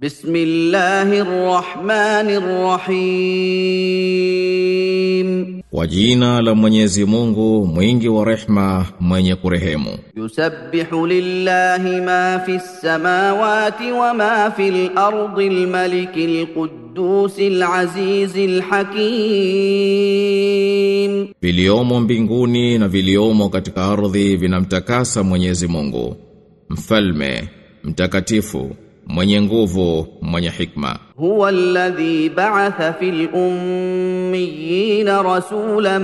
Bismillahir Rahmanir Rahim. Kwa jina la Mwenyezi Mungu, mwingi wa rehma, mwenye kurehemu. Yusabbihu lillahi ma fis samawati wa ma fil ardi al-malikil quddusil azizil hakim. Viliomo mbinguni na viliomo katika ardhi vinamtakasa Mwenyezi Mungu, mfalme, mtakatifu mwenye nguvu mwenye hikma هو الذي بعث في الأميين رسولا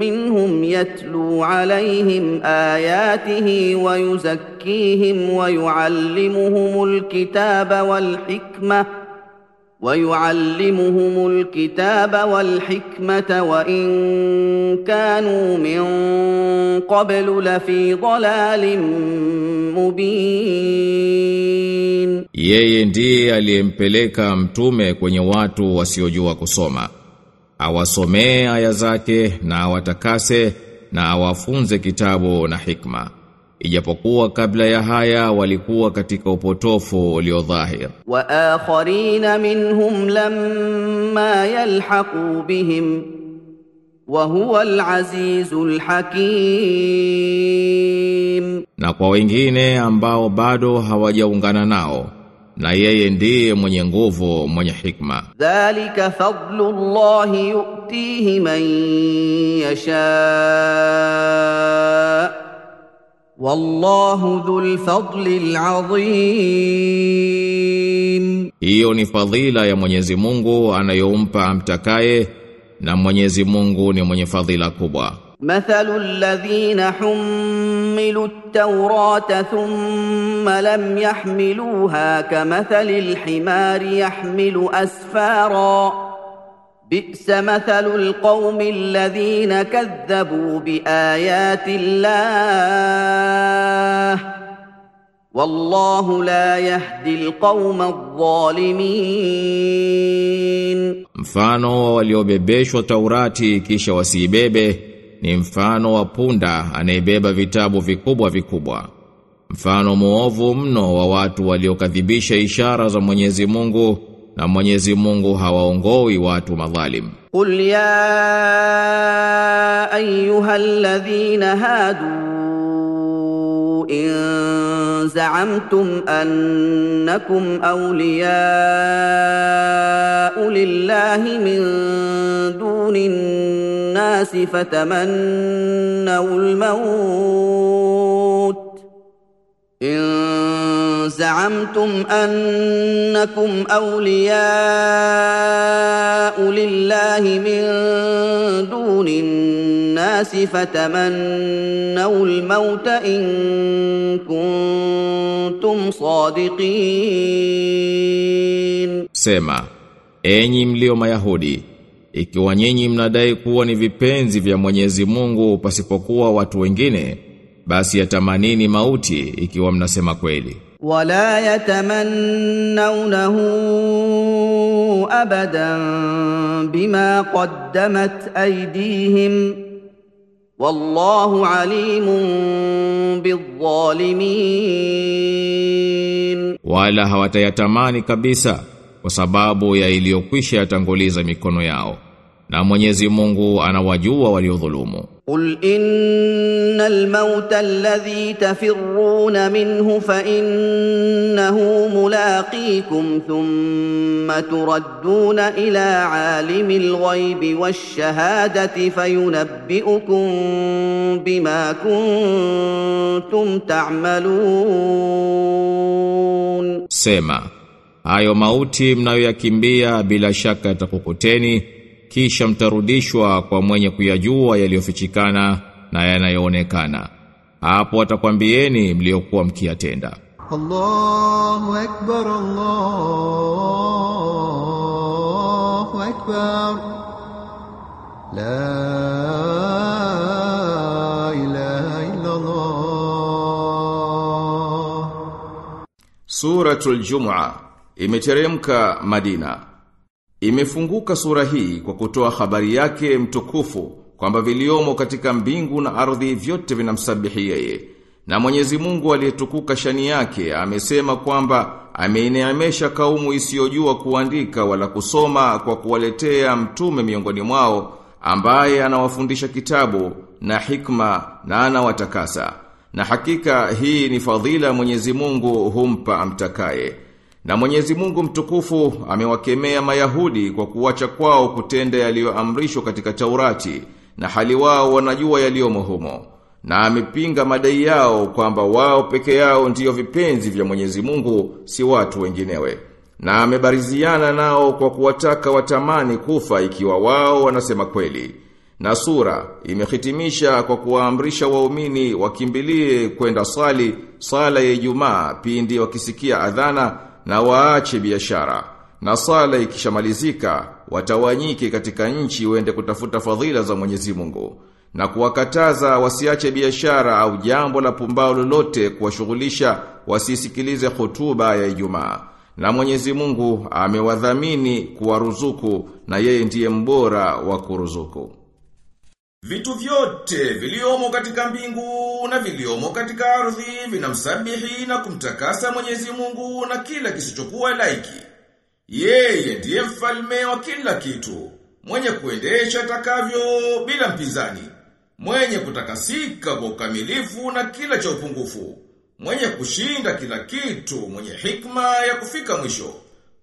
منهم يتلو عليهم آياته ويزكيهم ويعلمهم الكتاب والحكمة ويعلمهم الكتاب والحكمة وإن كانوا من قبل لفي ضلال مبين Yeye ndiye aliyempeleka mtume kwenye watu wasiojua kusoma. Awasomee aya zake na awatakase na awafunze kitabu na hikma. ijapokuwa kabla ya haya walikuwa katika upotofu ulio dhahir. Wa akharin minhum lamma yalhaqu bihim wa huwa alazizul hakim, na kwa wengine ambao bado hawajaungana nao na yeye ndiye mwenye nguvu mwenye hikma. Dhalika fadlullahi yu'tihi man yashaa والله ذو الفضل العظيم. Hiyo فضيله يا منيزي مونغو أنا anayompa amtakaye na Mwenyezi مونغو ni mwenye fadhila kubwa. مثل الذين حملوا التوراة ثم لم يحملوها كمثل الحمار يحمل أسفارا. بئس مثل القوم الذين كذبوا بآيات الله. Wallahu la yahdi alqauma adh-dhalimin, mfano wa waliobebeshwa Taurati kisha wasiibebe ni mfano wa punda anayebeba vitabu vikubwa vikubwa. Mfano muovu mno wa watu waliokadhibisha ishara za Mwenyezi Mungu na Mwenyezi Mungu hawaongoi watu madhalim. Qul ya ayyuhalladhina hadu in زعمتم أنكم أولياء لله من دون الناس فتمنوا الموت إن زعمتم أنكم أولياء لله من دون الناس فتمنوا الموت إن كنتم صادقين Sema, enyi mlio Mayahudi, ikiwa nyinyi mnadai kuwa ni vipenzi vya Mwenyezi Mungu pasipokuwa watu wengine, basi yatamanini mauti ikiwa mnasema kweli. ولا يتمنونه ابدا بما قدمت ايديهم والله عليم بالظالمين Wala hawatayatamani kabisa kwa sababu ya iliyokwisha yatanguliza mikono yao. na Mwenyezi Mungu anawajua waliodhulumu. Qul innal mauta alladhi tafirruna minhu fa innahu mulaqikum thumma turadduna ila alimil ghaibi wash shahadati fayunabbi'ukum bima kuntum ta'malun, sema hayo mauti mnayoyakimbia bila shaka yatakukuteni kisha mtarudishwa kwa mwenye kuyajua yaliyofichikana na yanayoonekana. Hapo atakwambieni mliokuwa mkiyatenda. Allahu akbar Allahu akbar. La ilaha illa Allah Suratul Jum'a imeteremka Madina. Imefunguka sura hii kwa kutoa habari yake mtukufu kwamba viliomo katika mbingu na ardhi vyote vinamsabihi yeye Na Mwenyezi Mungu aliyetukuka shani yake amesema kwamba ameineemesha kaumu isiyojua kuandika wala kusoma kwa kuwaletea mtume miongoni mwao ambaye anawafundisha kitabu na hikma na anawatakasa. Na hakika hii ni fadhila Mwenyezi Mungu humpa amtakaye. Na Mwenyezi Mungu mtukufu amewakemea Mayahudi kwa kuwacha kwao kutenda yaliyoamrishwa katika Taurati na hali wao wanajua yaliyomo humo. Na amepinga madai yao kwamba wao peke yao ndiyo vipenzi vya Mwenyezi Mungu si watu wenginewe. Na amebariziana nao kwa kuwataka watamani kufa ikiwa wao wanasema kweli. Na sura imehitimisha kwa kuwaamrisha waumini wakimbilie kwenda swali sala ya Ijumaa pindi wakisikia adhana na waache biashara. Na sala ikishamalizika watawanyike katika nchi wende kutafuta fadhila za Mwenyezi Mungu na kuwakataza wasiache biashara au jambo la pumbao lolote kuwashughulisha wasisikilize hotuba ya Ijumaa. Na Mwenyezi Mungu amewadhamini kuwaruzuku na yeye ndiye mbora wa kuruzuku. Vitu vyote viliomo katika mbingu na viliomo katika ardhi vinamsabihi na kumtakasa Mwenyezi Mungu na kila kisichokuwa laiki. Yeye ndiye mfalme wa kila kitu, mwenye kuendesha takavyo bila mpinzani, mwenye kutakasika kwa ukamilifu na kila cha upungufu, mwenye kushinda kila kitu, mwenye hikma ya kufika mwisho.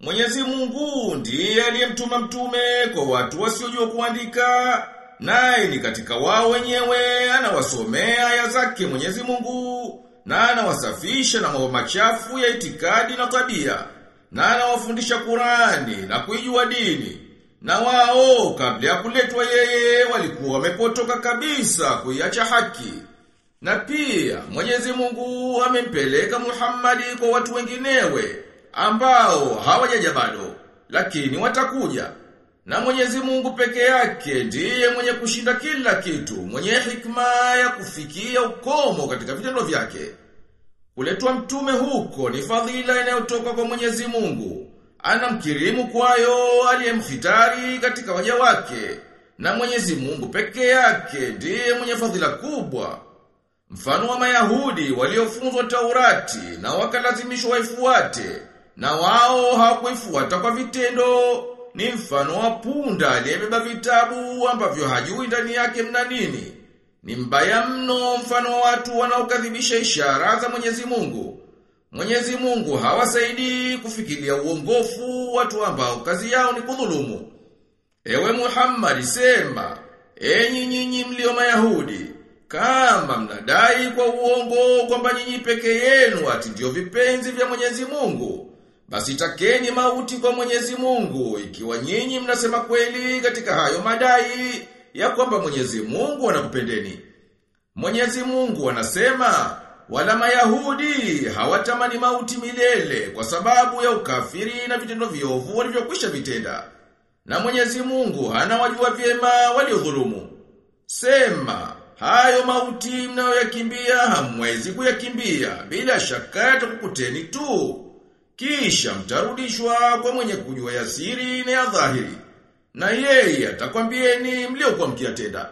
Mwenyezi Mungu ndiye aliyemtuma mtume kwa watu wasiojua kuandika naye ni katika wao wenyewe anawasomea aya zake Mwenyezi Mungu na anawasafisha na mambo machafu ya itikadi na tabia na anawafundisha Kurani na kuijua dini. Na wao kabla ya kuletwa yeye walikuwa wamepotoka kabisa kuiacha haki. Na pia Mwenyezi Mungu amempeleka Muhammadi kwa watu wenginewe ambao hawajaja bado lakini watakuja na Mwenyezi Mungu peke yake ndiye mwenye kushinda kila kitu, mwenye hikma ya kufikia ukomo katika vitendo vyake. Kuletwa mtume huko ni fadhila inayotoka kwa Mwenyezi Mungu. Anamkirimu kwayo aliyemhitari katika waja wake. Na Mwenyezi Mungu peke yake ndiye mwenye fadhila kubwa. Mfano wa Mayahudi waliofunzwa Taurati na wakalazimishwa waifuate na wao hawakuifuata kwa vitendo ni mfano wa punda aliyebeba vitabu ambavyo hajui ndani yake mna nini. Ni mbaya mno mfano wa watu wanaokadhibisha ishara za Mwenyezi Mungu. Mwenyezi Mungu hawasaidii kufikiria uongofu watu ambao kazi yao ni kudhulumu. Ewe Muhammad sema, enyi nyinyi mlio Mayahudi, kama mnadai kwa uongo kwamba nyinyi peke yenu ati ndio vipenzi vya Mwenyezi Mungu, basi takeni mauti kwa Mwenyezi Mungu ikiwa nyinyi mnasema kweli katika hayo madai ya kwamba Mwenyezi Mungu anakupendeni. Mwenyezi Mungu anasema wala Mayahudi hawatamani mauti milele kwa sababu ya ukafiri na vitendo viovu walivyokwisha vitenda. Na Mwenyezi Mungu anawajua vyema waliodhulumu. Sema hayo mauti mnayoyakimbia hamwezi kuyakimbia bila shaka yatakukuteni tu. Kisha mtarudishwa kwa mwenye kujua ya siri na ya dhahiri. Na yeye atakwambieni mliokuwa mkiyatenda.